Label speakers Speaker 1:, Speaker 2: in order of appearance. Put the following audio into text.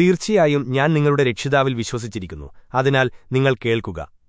Speaker 1: തീർച്ചയായും ഞാൻ നിങ്ങളുടെ രക്ഷിതാവിൽ വിശ്വസിച്ചിരിക്കുന്നു. അതിനാൽ നിങ്ങൾ കേൾക്കുക.